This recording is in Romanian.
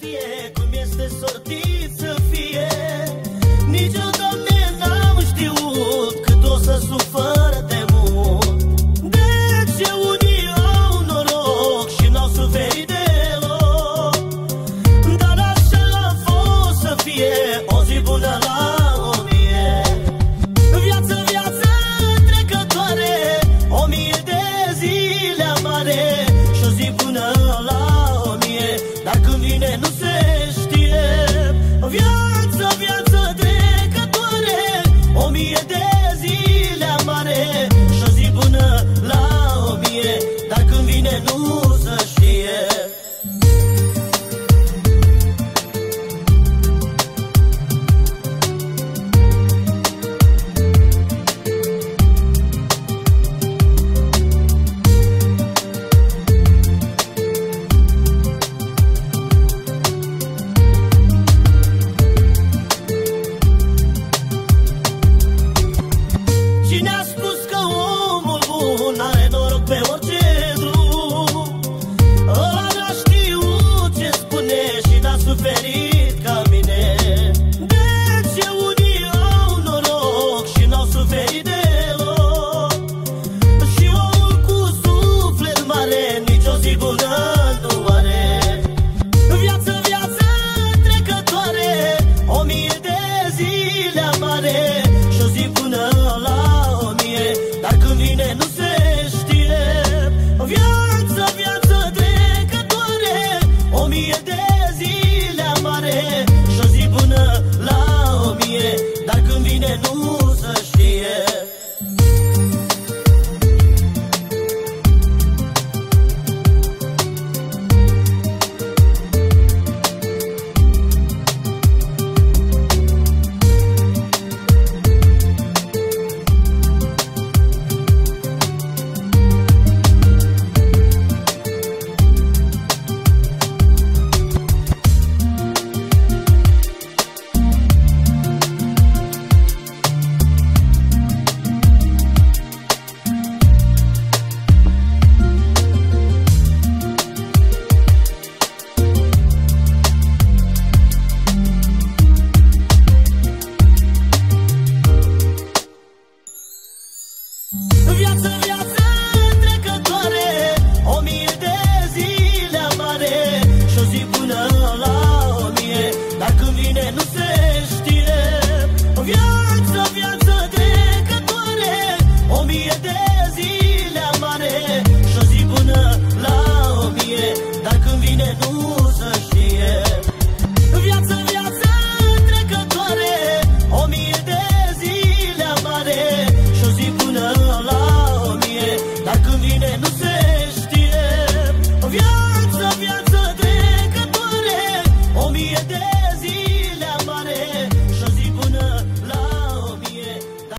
știe cum este sortit Irene, não sei. până la o mie. Dar când vine nu se știe. O viață, viață trecătoare O mie de zile amare. Și o zi până la o mie. Dar când vine nu Lots of E a.